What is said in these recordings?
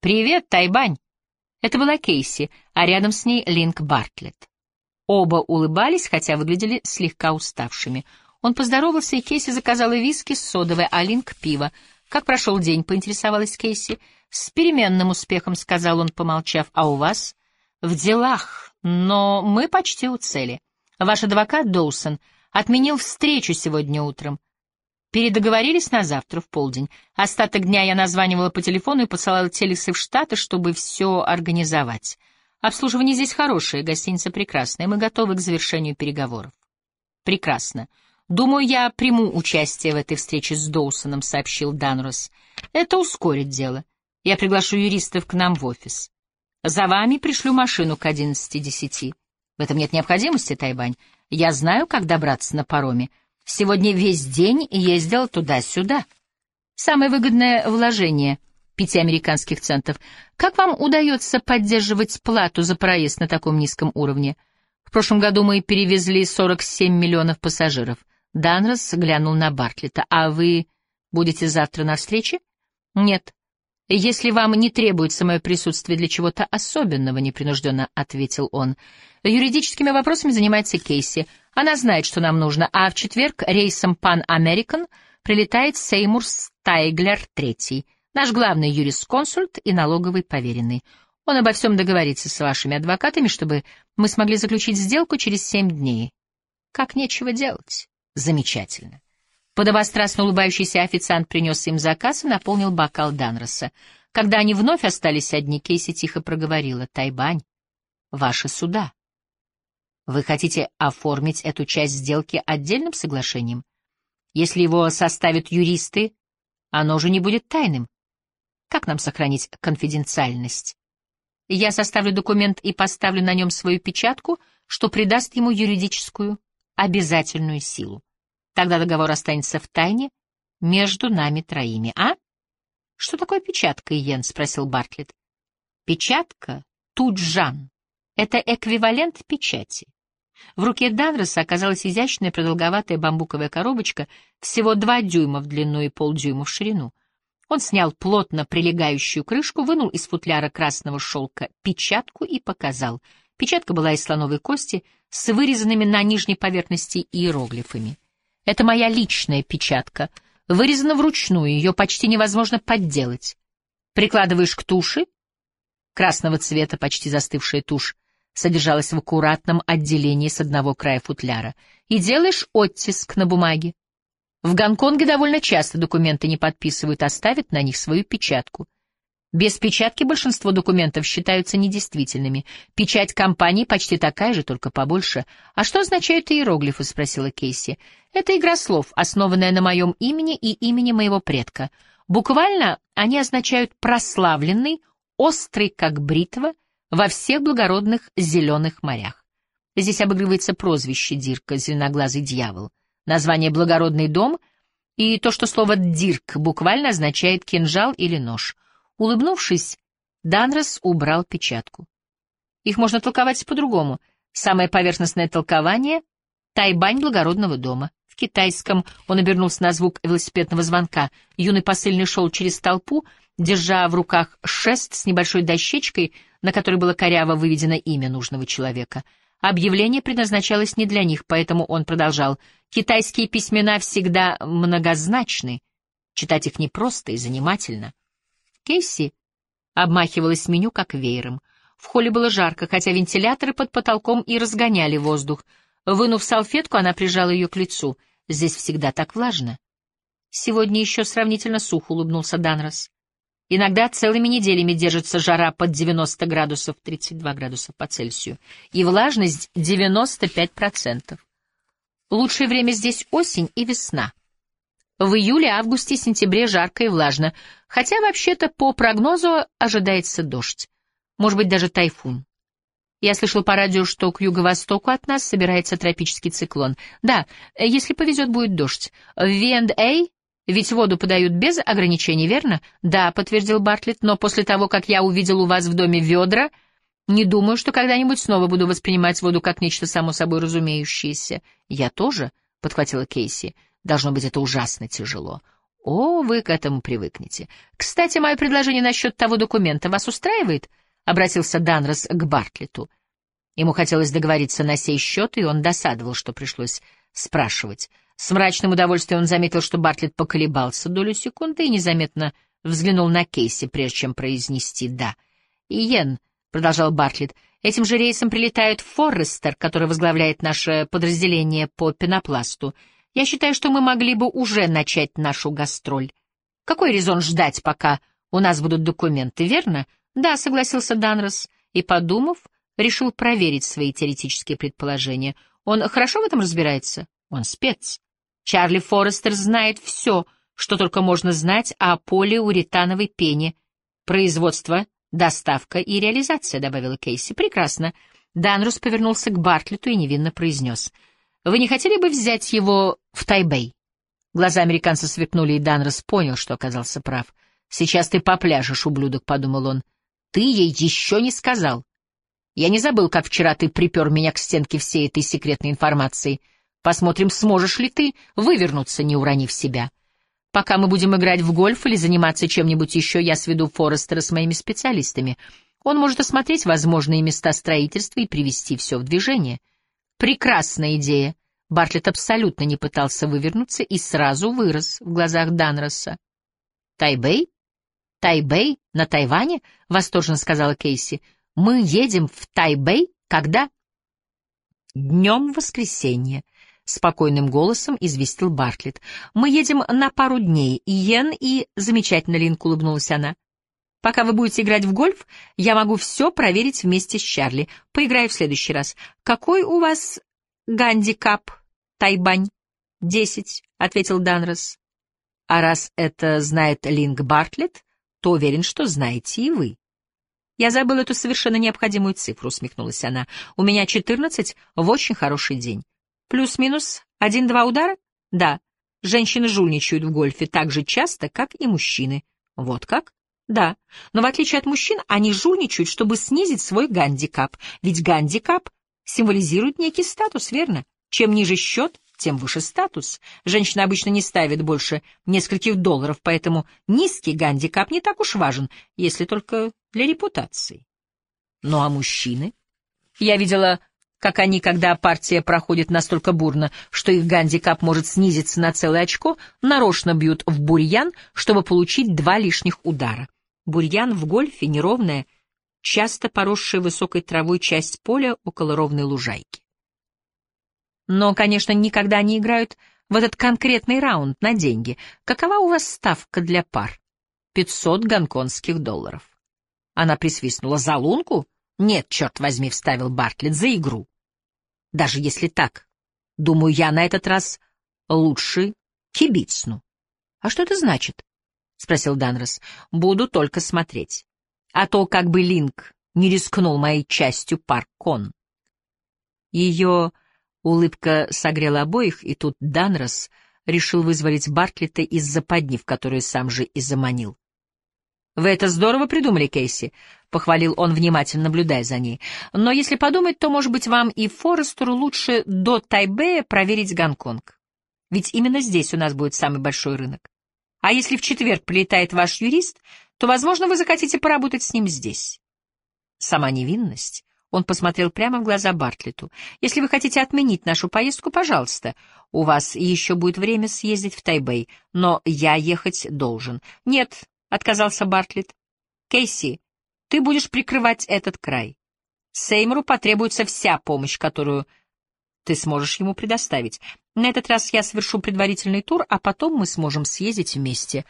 «Привет, Тайбань!» Это была Кейси, а рядом с ней Линк Бартлетт. Оба улыбались, хотя выглядели слегка уставшими. Он поздоровался, и Кейси заказала виски с содовой, а Линк — пиво. «Как прошел день?» — поинтересовалась Кейси. «С переменным успехом», — сказал он, помолчав. «А у вас?» «В делах, но мы почти у цели. Ваш адвокат Доусон отменил встречу сегодня утром. Передоговорились на завтра в полдень. Остаток дня я названивала по телефону и посылала телексы в Штаты, чтобы все организовать. Обслуживание здесь хорошее, гостиница прекрасная, мы готовы к завершению переговоров. Прекрасно. Думаю, я приму участие в этой встрече с Доусоном, сообщил Данрос. Это ускорит дело. Я приглашу юристов к нам в офис. За вами пришлю машину к одиннадцати десяти. В этом нет необходимости, Тайбань. Я знаю, как добраться на пароме. Сегодня весь день ездил туда-сюда. Самое выгодное вложение — пяти американских центов. Как вам удается поддерживать плату за проезд на таком низком уровне? В прошлом году мы перевезли 47 миллионов пассажиров. Данрос глянул на Бартлета. «А вы будете завтра на встрече?» «Нет. Если вам не требуется мое присутствие для чего-то особенного», — непринужденно ответил он. «Юридическими вопросами занимается Кейси. Она знает, что нам нужно, а в четверг рейсом Pan American прилетает Сеймур Стайглер III, наш главный юрисконсульт и налоговый поверенный. Он обо всем договорится с вашими адвокатами, чтобы мы смогли заключить сделку через семь дней. Как нечего делать. Замечательно. Подобострастно улыбающийся официант принес им заказ и наполнил бокал Данроса. Когда они вновь остались одни, Кейси тихо проговорила. «Тайбань, ваши суда». Вы хотите оформить эту часть сделки отдельным соглашением? Если его составят юристы, оно уже не будет тайным. Как нам сохранить конфиденциальность? Я составлю документ и поставлю на нем свою печатку, что придаст ему юридическую обязательную силу. Тогда договор останется в тайне между нами троими, а? — Что такое печатка, Иен? — спросил Бартлетт. — Печатка — туджан. Это эквивалент печати. В руке Данроса оказалась изящная продолговатая бамбуковая коробочка, всего два дюйма в длину и полдюйма в ширину. Он снял плотно прилегающую крышку, вынул из футляра красного шелка печатку и показал. Печатка была из слоновой кости с вырезанными на нижней поверхности иероглифами. «Это моя личная печатка. Вырезана вручную, ее почти невозможно подделать. Прикладываешь к туши, красного цвета, почти застывшая тушь, содержалась в аккуратном отделении с одного края футляра, и делаешь оттиск на бумаге. В Гонконге довольно часто документы не подписывают, а ставят на них свою печатку. Без печатки большинство документов считаются недействительными. Печать компании почти такая же, только побольше. «А что означают иероглифы?» — спросила Кейси. «Это игра слов, основанная на моем имени и имени моего предка. Буквально они означают «прославленный», «острый, как бритва», во всех благородных зеленых морях. Здесь обыгрывается прозвище Дирка, зеленоглазый дьявол, название «благородный дом» и то, что слово «дирк» буквально означает «кинжал» или «нож». Улыбнувшись, Данрос убрал печатку. Их можно толковать по-другому. Самое поверхностное толкование — тайбань благородного дома. В китайском он обернулся на звук велосипедного звонка. Юный посыльный шел через толпу, держа в руках шест с небольшой дощечкой — на которой было коряво выведено имя нужного человека. Объявление предназначалось не для них, поэтому он продолжал. Китайские письмена всегда многозначны. Читать их непросто и занимательно. Кейси обмахивалась меню как веером. В холле было жарко, хотя вентиляторы под потолком и разгоняли воздух. Вынув салфетку, она прижала ее к лицу. Здесь всегда так влажно. Сегодня еще сравнительно сухо улыбнулся Данрос. Иногда целыми неделями держится жара под 90 градусов, 32 градуса по Цельсию, и влажность 95%. Лучшее время здесь осень и весна. В июле, августе, сентябре жарко и влажно, хотя вообще-то по прогнозу ожидается дождь. Может быть, даже тайфун. Я слышал по радио, что к юго-востоку от нас собирается тропический циклон. Да, если повезет, будет дождь. В V&A ведь воду подают без ограничений, верно? Да, подтвердил Бартлетт, но после того, как я увидел у вас в доме ведра, не думаю, что когда-нибудь снова буду воспринимать воду как нечто само собой разумеющееся. Я тоже, подхватила Кейси. Должно быть, это ужасно тяжело. О, вы к этому привыкнете. Кстати, мое предложение насчет того документа вас устраивает? Обратился Данрос к Бартлету. Ему хотелось договориться на сей счет, и он досадовал, что пришлось спрашивать. С мрачным удовольствием он заметил, что Бартлетт поколебался долю секунды и незаметно взглянул на Кейси, прежде чем произнести «да». «Иен», — продолжал Бартлетт, — «этим же рейсом прилетает Форрестер, который возглавляет наше подразделение по пенопласту. Я считаю, что мы могли бы уже начать нашу гастроль. Какой резон ждать, пока у нас будут документы, верно?» «Да», — согласился Данрос, и, подумав, решил проверить свои теоретические предположения. «Он хорошо в этом разбирается? Он спец». Чарли Форестер знает все, что только можно знать о полиуретановой пене. Производство, доставка и реализация, — добавила Кейси. Прекрасно. Данрус повернулся к Бартлету и невинно произнес. Вы не хотели бы взять его в Тайбэй? Глаза американца сверкнули, и Данрос понял, что оказался прав. «Сейчас ты попляжешь, ублюдок», — подумал он. «Ты ей еще не сказал. Я не забыл, как вчера ты припер меня к стенке всей этой секретной информации». Посмотрим, сможешь ли ты вывернуться, не уронив себя. Пока мы будем играть в гольф или заниматься чем-нибудь еще, я сведу Форестера с моими специалистами. Он может осмотреть возможные места строительства и привести все в движение. Прекрасная идея. Бартлетт абсолютно не пытался вывернуться и сразу вырос в глазах Данроса. «Тайбэй? Тайбэй? На Тайване?» — восторженно сказала Кейси. «Мы едем в Тайбэй? Когда?» «Днем воскресенья», — спокойным голосом известил Бартлетт. «Мы едем на пару дней, Йен и...» — замечательно, Линк улыбнулась она. «Пока вы будете играть в гольф, я могу все проверить вместе с Чарли. Поиграю в следующий раз. Какой у вас гандикап, Тайбань?» «Десять», — ответил Данрос. «А раз это знает Линк Бартлетт, то уверен, что знаете и вы». «Я забыл эту совершенно необходимую цифру», — усмехнулась она. «У меня четырнадцать в очень хороший день. Плюс-минус один-два удара? Да. Женщины жульничают в гольфе так же часто, как и мужчины. Вот как? Да. Но в отличие от мужчин, они жульничают, чтобы снизить свой гандикап. Ведь гандикап символизирует некий статус, верно? Чем ниже счет, тем выше статус. Женщина обычно не ставит больше нескольких долларов, поэтому низкий гандикап не так уж важен, если только для репутации. Ну а мужчины? Я видела как они, когда партия проходит настолько бурно, что их гандикап может снизиться на целое очко, нарочно бьют в бурьян, чтобы получить два лишних удара. Бурьян в гольфе неровная, часто поросшая высокой травой часть поля около ровной лужайки. Но, конечно, никогда не играют в этот конкретный раунд на деньги. Какова у вас ставка для пар? Пятьсот гонконгских долларов. Она присвистнула. За лунку? Нет, черт возьми, вставил Бартлетт, за игру. Даже если так, думаю, я на этот раз лучше кибицну. А что это значит? спросил Данрос. Буду только смотреть. А то как бы Линк не рискнул моей частью паркон. Ее улыбка согрела обоих, и тут Данрос решил вызволить Бартлета из западни, в которую сам же и заманил. «Вы это здорово придумали, Кейси», — похвалил он, внимательно наблюдая за ней. «Но если подумать, то, может быть, вам и Форестеру лучше до Тайбэя проверить Гонконг. Ведь именно здесь у нас будет самый большой рынок. А если в четверг прилетает ваш юрист, то, возможно, вы захотите поработать с ним здесь». Сама невинность. Он посмотрел прямо в глаза Бартлету. «Если вы хотите отменить нашу поездку, пожалуйста. У вас еще будет время съездить в Тайбэй, но я ехать должен». «Нет», — отказался Бартлетт. «Кейси, ты будешь прикрывать этот край. Сеймору потребуется вся помощь, которую ты сможешь ему предоставить. На этот раз я совершу предварительный тур, а потом мы сможем съездить вместе».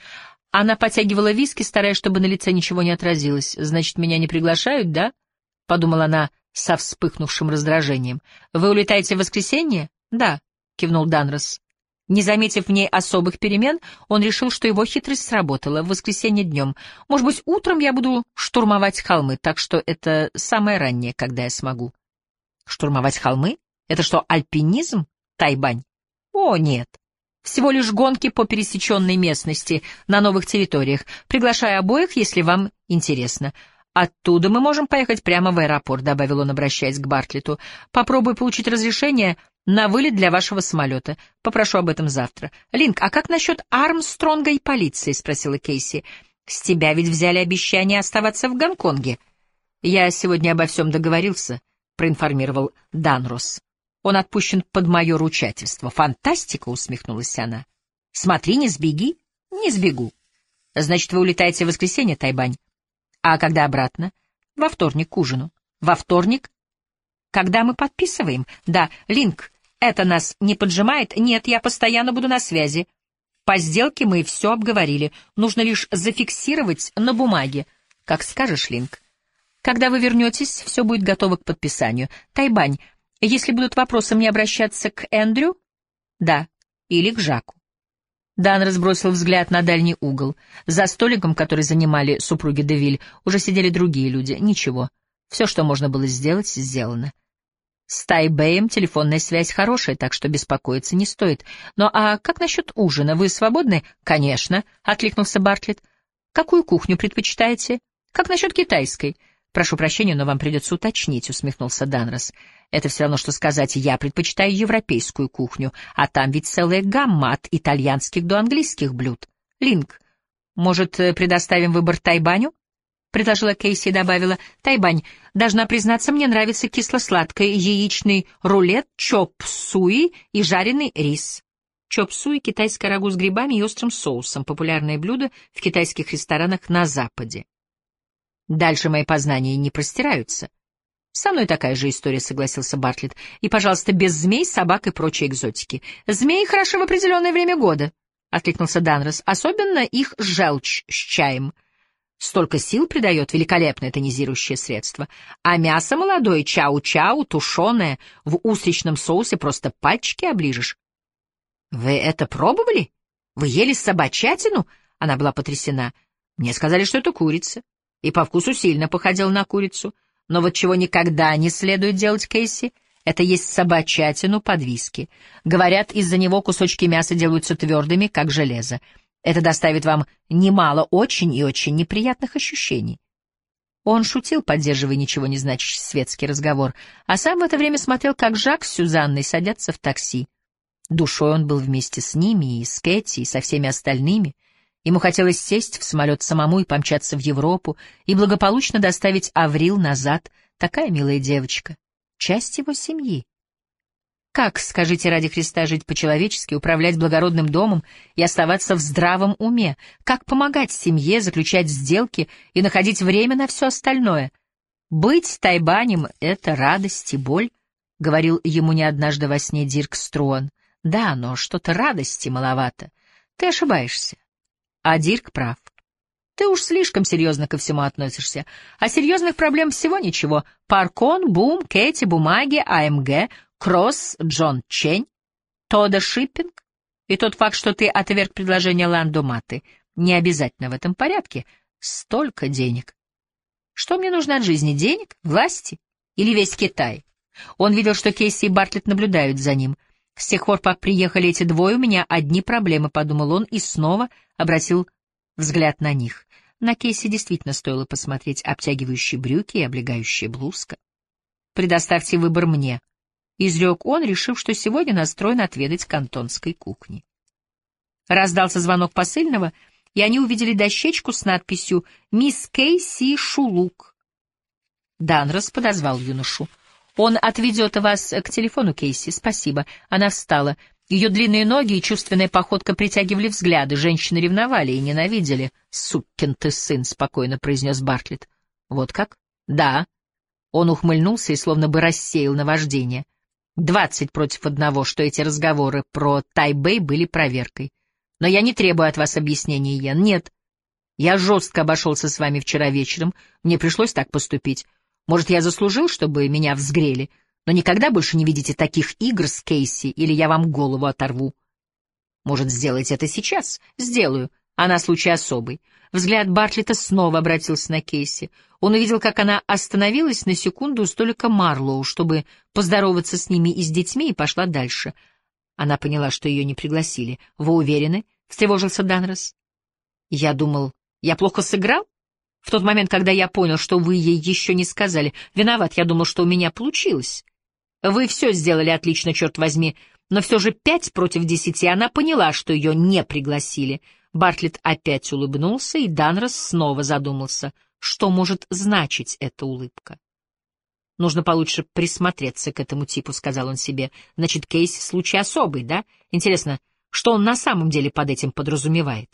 Она потягивала виски, стараясь, чтобы на лице ничего не отразилось. «Значит, меня не приглашают, да?» — подумала она со вспыхнувшим раздражением. «Вы улетаете в воскресенье?» «Да», — кивнул Данрос. Не заметив в ней особых перемен, он решил, что его хитрость сработала в воскресенье днем. Может быть, утром я буду штурмовать холмы, так что это самое раннее, когда я смогу. Штурмовать холмы? Это что, альпинизм, Тайбань? О, нет. Всего лишь гонки по пересеченной местности на новых территориях. Приглашаю обоих, если вам интересно. Оттуда мы можем поехать прямо в аэропорт, добавил он, обращаясь к Бартлету. Попробуй получить разрешение на вылет для вашего самолета. Попрошу об этом завтра. Линк, а как насчет Армстронга и полиции? — спросила Кейси. — С тебя ведь взяли обещание оставаться в Гонконге. — Я сегодня обо всем договорился, — проинформировал Данрос. — Он отпущен под мое ручательство. — Фантастика! — усмехнулась она. — Смотри, не сбеги. — Не сбегу. — Значит, вы улетаете в воскресенье, Тайбань? — А когда обратно? — Во вторник к ужину. — Во вторник? — Когда мы подписываем? — Да, Линк, это нас не поджимает? Нет, я постоянно буду на связи. По сделке мы все обговорили. Нужно лишь зафиксировать на бумаге. Как скажешь, Линк. Когда вы вернетесь, все будет готово к подписанию. Тайбань, если будут вопросы, мне обращаться к Эндрю? Да. Или к Жаку. Дан разбросил взгляд на дальний угол. За столиком, который занимали супруги Девиль, уже сидели другие люди. Ничего. Все, что можно было сделать, сделано. С Тайбэем телефонная связь хорошая, так что беспокоиться не стоит. Ну а как насчет ужина? Вы свободны? Конечно, — откликнулся Бартлетт. Какую кухню предпочитаете? Как насчет китайской? Прошу прощения, но вам придется уточнить, — усмехнулся Данрос. Это все равно, что сказать, я предпочитаю европейскую кухню, а там ведь целая гамма от итальянских до английских блюд. Линк, может, предоставим выбор Тайбаню? — предложила Кейси и добавила. «Тайбань, должна признаться, мне нравится кисло-сладкое, яичный рулет, чоп-суи и жареный рис». Чоп-суи — китайское рагу с грибами и острым соусом, популярное блюдо в китайских ресторанах на Западе. Дальше мои познания не простираются. Со мной такая же история, согласился Бартлетт. И, пожалуйста, без змей, собак и прочей экзотики. Змеи хороши в определенное время года, — откликнулся Данрос. Особенно их желчь с чаем — Столько сил придает великолепное тонизирующее средство. А мясо молодое, чау-чау, тушеное, в устричном соусе просто пальчики оближешь. — Вы это пробовали? Вы ели собачатину? Она была потрясена. Мне сказали, что это курица. И по вкусу сильно походил на курицу. Но вот чего никогда не следует делать Кейси, это есть собачатину под виски. Говорят, из-за него кусочки мяса делаются твердыми, как железо. Это доставит вам немало очень и очень неприятных ощущений. Он шутил, поддерживая ничего не значащий светский разговор, а сам в это время смотрел, как Жак с Сюзанной садятся в такси. Душой он был вместе с ними и с Кэти, и со всеми остальными. Ему хотелось сесть в самолет самому и помчаться в Европу, и благополучно доставить Аврил назад, такая милая девочка, часть его семьи. Как, скажите ради Христа, жить по-человечески, управлять благородным домом и оставаться в здравом уме? Как помогать семье, заключать сделки и находить время на все остальное? Быть тайбанем — это радость и боль, — говорил ему не однажды во сне Дирк Струан. Да, но что-то радости маловато. Ты ошибаешься. А Дирк прав. Ты уж слишком серьезно ко всему относишься. А серьезных проблем всего ничего. Паркон, Бум, Кэти, бумаги, АМГ, Кросс, Джон Чень, Тода Шиппинг и тот факт, что ты отверг предложение Ландо Маты. Не обязательно в этом порядке. Столько денег. Что мне нужно от жизни? Денег? Власти? Или весь Китай? Он видел, что Кейси и Бартлетт наблюдают за ним. С тех пор, как приехали эти двое, у меня одни проблемы, — подумал он и снова обратил взгляд на них. На Кейси действительно стоило посмотреть обтягивающие брюки и облегающая блузка. «Предоставьте выбор мне», — изрек он, решив, что сегодня настроен отведать кантонской кухни. Раздался звонок посыльного, и они увидели дощечку с надписью «Мисс Кейси Шулук». Данрос подозвал юношу. «Он отведет вас к телефону, Кейси. Спасибо». Она встала. Ее длинные ноги и чувственная походка притягивали взгляды. Женщины ревновали и ненавидели. «Сукин ты сын», — спокойно произнес Бартлетт. «Вот как?» «Да». Он ухмыльнулся и словно бы рассеял наваждение. Двадцать против одного, что эти разговоры про Тайбэй были проверкой. Но я не требую от вас объяснений, Ян. Нет. Я жестко обошелся с вами вчера вечером. Мне пришлось так поступить. Может, я заслужил, чтобы меня взгрели, но никогда больше не видите таких игр с Кейси, или я вам голову оторву. Может, сделать это сейчас? Сделаю а на случай особый. Взгляд Бартлета снова обратился на Кейси. Он увидел, как она остановилась на секунду у столика Марлоу, чтобы поздороваться с ними и с детьми, и пошла дальше. Она поняла, что ее не пригласили. «Вы уверены?» — встревожился Данрос. «Я думал, я плохо сыграл?» В тот момент, когда я понял, что вы ей еще не сказали. Виноват, я думал, что у меня получилось. Вы все сделали отлично, черт возьми, но все же пять против десяти она поняла, что ее не пригласили. Бартлетт опять улыбнулся, и Данрос снова задумался, что может значить эта улыбка. Нужно получше присмотреться к этому типу, — сказал он себе. Значит, кейс — случай особый, да? Интересно, что он на самом деле под этим подразумевает?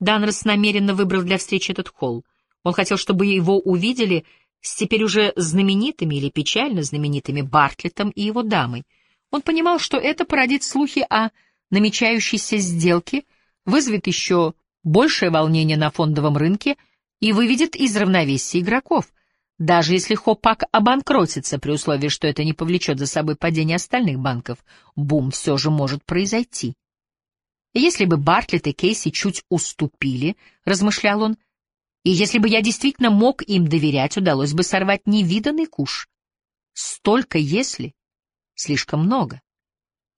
Данрос намеренно выбрал для встречи этот холл. Он хотел, чтобы его увидели с теперь уже знаменитыми или печально знаменитыми Бартлетом и его дамой. Он понимал, что это породит слухи о намечающейся сделке, вызовет еще большее волнение на фондовом рынке и выведет из равновесия игроков — даже если Хопак обанкротится при условии, что это не повлечет за собой падение остальных банков, бум все же может произойти. если бы Бартлетт и Кейси чуть уступили, размышлял он, и если бы я действительно мог им доверять, удалось бы сорвать невиданный куш. Столько «если» слишком много.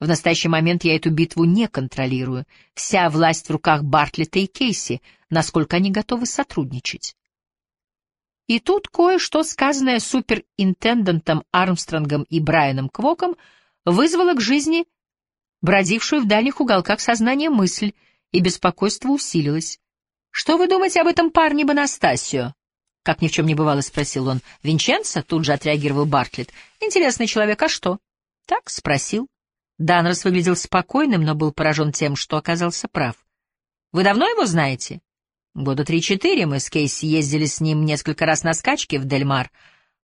В настоящий момент я эту битву не контролирую. Вся власть в руках Бартлета и Кейси, насколько они готовы сотрудничать. И тут кое-что, сказанное суперинтендантом Армстронгом и Брайаном Квоком, вызвало к жизни бродившую в дальних уголках сознания мысль, и беспокойство усилилось. «Что вы думаете об этом парне Бонастасио?» Как ни в чем не бывало, спросил он. «Винченцо?» — тут же отреагировал Бартлетт. «Интересный человек, а что?» «Так?» — спросил. Данрос выглядел спокойным, но был поражен тем, что оказался прав. «Вы давно его знаете?» Года три-четыре мы с Кейси ездили с ним несколько раз на скачки в Дельмар.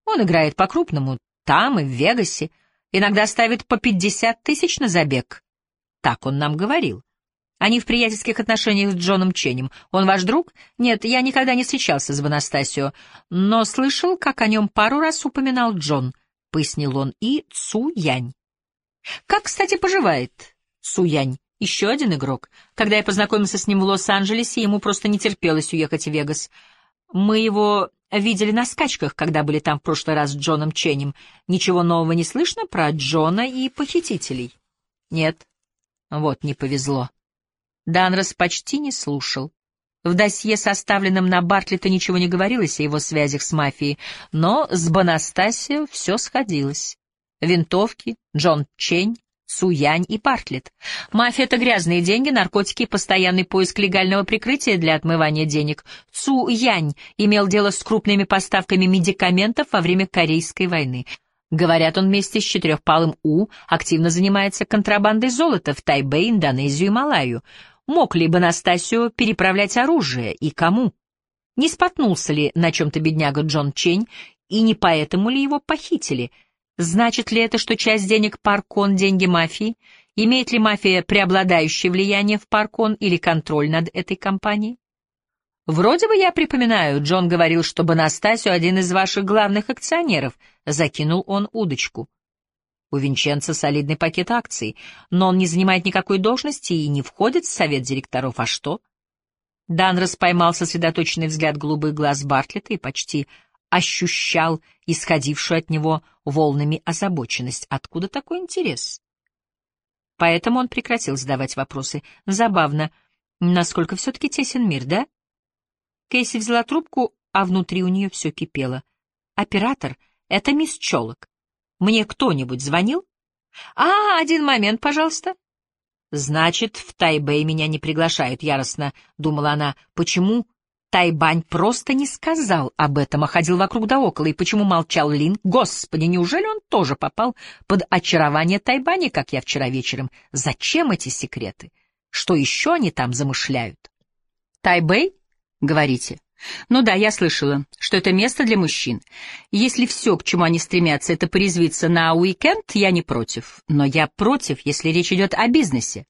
Он играет по-крупному, там и в Вегасе. Иногда ставит по пятьдесят тысяч на забег. Так он нам говорил. Они в приятельских отношениях с Джоном Ченем. Он ваш друг? Нет, я никогда не встречался с Бонастасио, но слышал, как о нем пару раз упоминал Джон, — пояснил он, — и Цу Янь. Как, кстати, поживает Цу Янь? Еще один игрок. Когда я познакомился с ним в Лос-Анджелесе, ему просто не терпелось уехать в Вегас. Мы его видели на скачках, когда были там в прошлый раз с Джоном Ченнем. Ничего нового не слышно про Джона и похитителей? Нет. Вот не повезло. Данрос почти не слушал. В досье, составленном на Бартлета, ничего не говорилось о его связях с мафией, но с Бонастасио все сходилось. Винтовки, Джон Чень, Суянь и Партлет. Мафия — это грязные деньги, наркотики и постоянный поиск легального прикрытия для отмывания денег. Цу Янь имел дело с крупными поставками медикаментов во время Корейской войны. Говорят, он вместе с четырехпалым У активно занимается контрабандой золота в Тайбэй, Индонезию и Малайю. Мог ли бы Настасио переправлять оружие и кому? Не споткнулся ли на чем-то бедняга Джон Чень, и не поэтому ли его похитили — Значит ли это, что часть денег Паркон — деньги мафии? Имеет ли мафия преобладающее влияние в Паркон или контроль над этой компанией? Вроде бы я припоминаю, Джон говорил, что Бонастасио один из ваших главных акционеров. Закинул он удочку. У Винченца солидный пакет акций, но он не занимает никакой должности и не входит в совет директоров. А что? Данрос поймал сосредоточенный взгляд голубых глаз Бартлета и почти ощущал исходившую от него волнами озабоченность. Откуда такой интерес? Поэтому он прекратил задавать вопросы. Забавно, насколько все-таки тесен мир, да? Кейси взяла трубку, а внутри у нее все кипело. «Оператор, это мисс Чолок. Мне кто-нибудь звонил?» «А, один момент, пожалуйста». «Значит, в Тайбэй меня не приглашают», — яростно думала она. «Почему Тайбань просто не сказал об этом, а ходил вокруг да около. И почему молчал Лин? Господи, неужели он тоже попал под очарование Тайбани, как я вчера вечером? Зачем эти секреты? Что еще они там замышляют? Тайбэй, говорите? Ну да, я слышала, что это место для мужчин. Если все, к чему они стремятся, это порезвиться на уикенд, я не против. Но я против, если речь идет о бизнесе.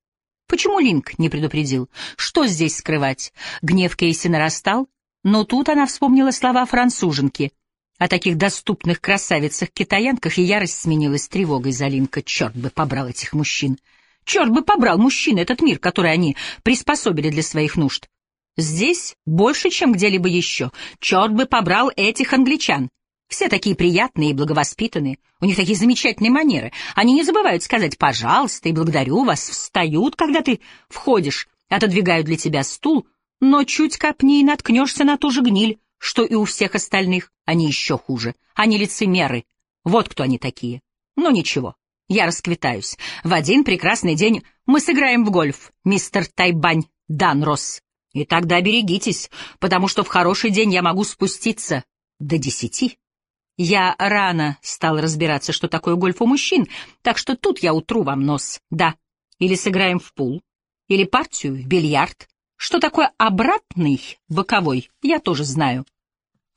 Почему Линк не предупредил? Что здесь скрывать? Гнев Кейси нарастал, но тут она вспомнила слова француженки о таких доступных красавицах-китаянках, и ярость сменилась тревогой за Линка. Черт бы побрал этих мужчин! Черт бы побрал мужчин, этот мир, который они приспособили для своих нужд! Здесь больше, чем где-либо еще. Черт бы побрал этих англичан! Все такие приятные и благовоспитанные, у них такие замечательные манеры. Они не забывают сказать «пожалуйста» и «благодарю вас», встают, когда ты входишь, отодвигают для тебя стул, но чуть копни и наткнешься на ту же гниль, что и у всех остальных. Они еще хуже. Они лицемеры. Вот кто они такие. Ну ничего, я расквитаюсь. В один прекрасный день мы сыграем в гольф, мистер Тайбань Данрос. И тогда берегитесь, потому что в хороший день я могу спуститься до десяти. Я рано стал разбираться, что такое гольф у мужчин, так что тут я утру вам нос. Да, или сыграем в пул, или партию в бильярд. Что такое обратный боковой, я тоже знаю.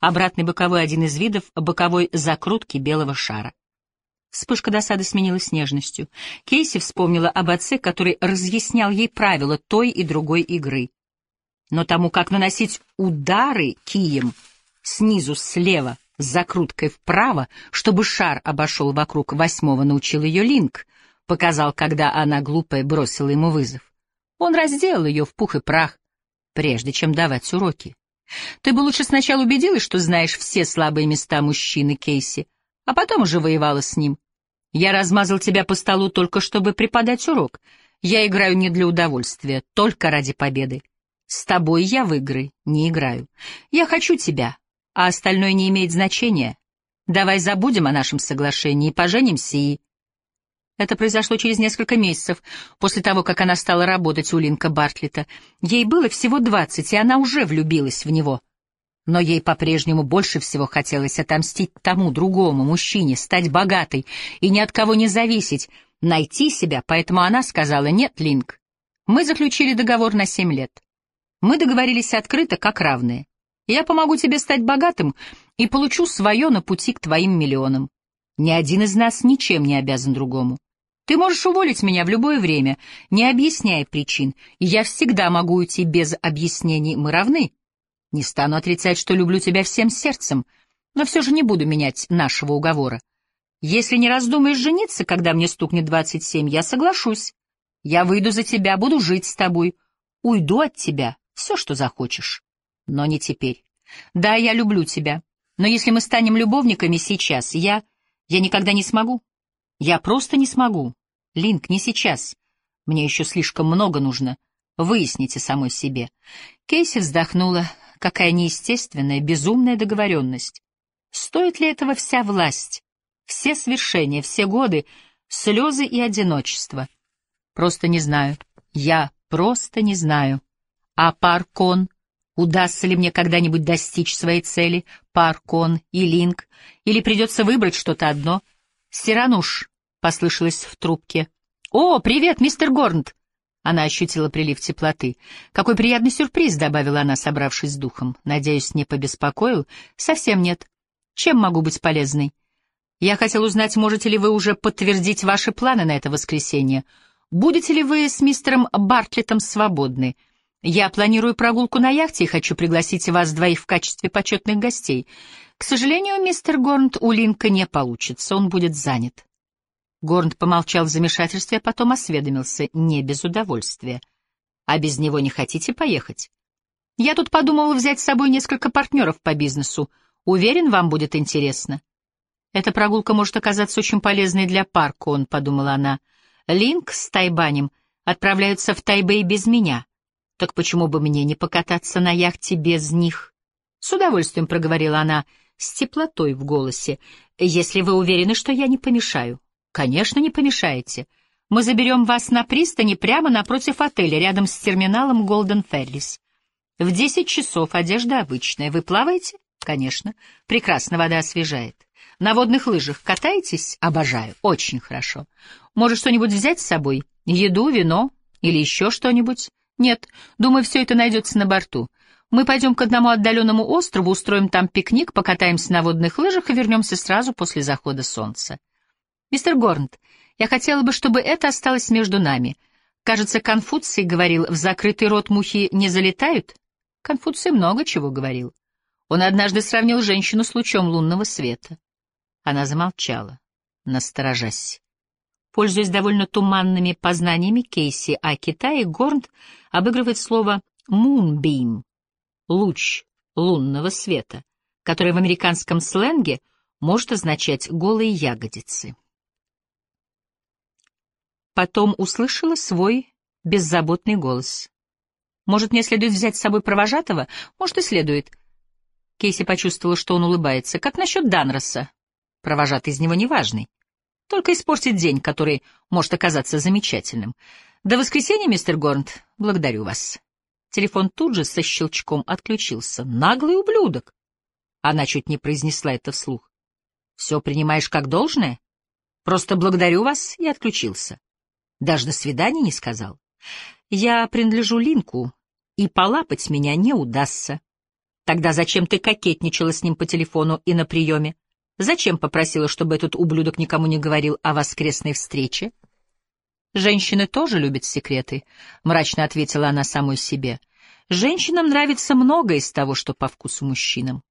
Обратный боковой — один из видов боковой закрутки белого шара. Вспышка досады сменилась нежностью. Кейси вспомнила об отце, который разъяснял ей правила той и другой игры. Но тому, как наносить удары кием снизу слева с закруткой вправо, чтобы шар обошел вокруг восьмого, научил ее Линк, показал, когда она, глупая, бросила ему вызов. Он разделал ее в пух и прах, прежде чем давать уроки. Ты бы лучше сначала убедилась, что знаешь все слабые места мужчины Кейси, а потом уже воевала с ним. Я размазал тебя по столу только чтобы преподать урок. Я играю не для удовольствия, только ради победы. С тобой я в игры не играю. Я хочу тебя, а остальное не имеет значения. Давай забудем о нашем соглашении, поженимся и... Это произошло через несколько месяцев после того, как она стала работать у Линка Бартлета. Ей было всего двадцать, и она уже влюбилась в него — но ей по-прежнему больше всего хотелось отомстить тому другому мужчине, стать богатой и ни от кого не зависеть, найти себя, поэтому она сказала «Нет, Линк, мы заключили договор на семь лет. Мы договорились открыто, как равные. Я помогу тебе стать богатым и получу свое на пути к твоим миллионам. Ни один из нас ничем не обязан другому. Ты можешь уволить меня в любое время, не объясняя причин, и я всегда могу уйти без объяснений, мы равны». Не стану отрицать, что люблю тебя всем сердцем, но все же не буду менять нашего уговора. Если не раздумаешь жениться, когда мне стукнет двадцать семь, я соглашусь. Я выйду за тебя, буду жить с тобой, уйду от тебя, все, что захочешь. Но не теперь. Да, я люблю тебя, но если мы станем любовниками сейчас, я... я никогда не смогу. Я просто не смогу. Линк, не сейчас. Мне еще слишком много нужно. Выясните самой себе. Кейси вздохнула, Какая неестественная, безумная договоренность. Стоит ли этого вся власть, все свершения, все годы, слезы и одиночество? Просто не знаю. Я просто не знаю. А Паркон? Удастся ли мне когда-нибудь достичь своей цели? Паркон и Линк? Или придется выбрать что-то одно? Сирануш, — послышалось в трубке. — О, привет, мистер Горнт! Она ощутила прилив теплоты. «Какой приятный сюрприз», — добавила она, собравшись с духом. «Надеюсь, не побеспокоил?» «Совсем нет. Чем могу быть полезной?» «Я хотел узнать, можете ли вы уже подтвердить ваши планы на это воскресенье? Будете ли вы с мистером Бартлетом свободны? Я планирую прогулку на яхте и хочу пригласить вас двоих в качестве почетных гостей. К сожалению, мистер Горнт у Линка не получится, он будет занят». Горнт помолчал в замешательстве, а потом осведомился, не без удовольствия. «А без него не хотите поехать?» «Я тут подумала взять с собой несколько партнеров по бизнесу. Уверен, вам будет интересно». «Эта прогулка может оказаться очень полезной для парка», — он подумала она. «Линк с Тайбанем отправляются в Тайбэй без меня. Так почему бы мне не покататься на яхте без них?» «С удовольствием», — проговорила она, с теплотой в голосе, «если вы уверены, что я не помешаю». Конечно, не помешаете. Мы заберем вас на пристани прямо напротив отеля, рядом с терминалом Голден Феррис. В десять часов одежда обычная. Вы плаваете? Конечно. Прекрасно, вода освежает. На водных лыжах катаетесь? Обожаю. Очень хорошо. Может, что-нибудь взять с собой? Еду, вино или еще что-нибудь? Нет, думаю, все это найдется на борту. Мы пойдем к одному отдаленному острову, устроим там пикник, покатаемся на водных лыжах и вернемся сразу после захода солнца. «Мистер Горнт, я хотела бы, чтобы это осталось между нами. Кажется, Конфуций говорил, в закрытый рот мухи не залетают?» Конфуций много чего говорил. Он однажды сравнил женщину с лучом лунного света. Она замолчала, насторожась. Пользуясь довольно туманными познаниями Кейси о Китае, Горнт обыгрывает слово «moonbeam» — «луч лунного света», которое в американском сленге может означать «голые ягодицы» потом услышала свой беззаботный голос. «Может, мне следует взять с собой провожатого? Может, и следует». Кейси почувствовала, что он улыбается. «Как насчет Данроса? Провожатый из него неважный». Только испортит день, который может оказаться замечательным. До воскресенья, мистер Горнт. Благодарю вас. Телефон тут же со щелчком отключился. Наглый ублюдок. Она чуть не произнесла это вслух. Все принимаешь как должное? Просто благодарю вас и отключился. Даже до свидания не сказал. Я принадлежу Линку, и полапать меня не удастся. Тогда зачем ты кокетничала с ним по телефону и на приеме? Зачем попросила, чтобы этот ублюдок никому не говорил о воскресной встрече? Женщины тоже любят секреты, мрачно ответила она самой себе. Женщинам нравится многое из того, что по вкусу мужчинам.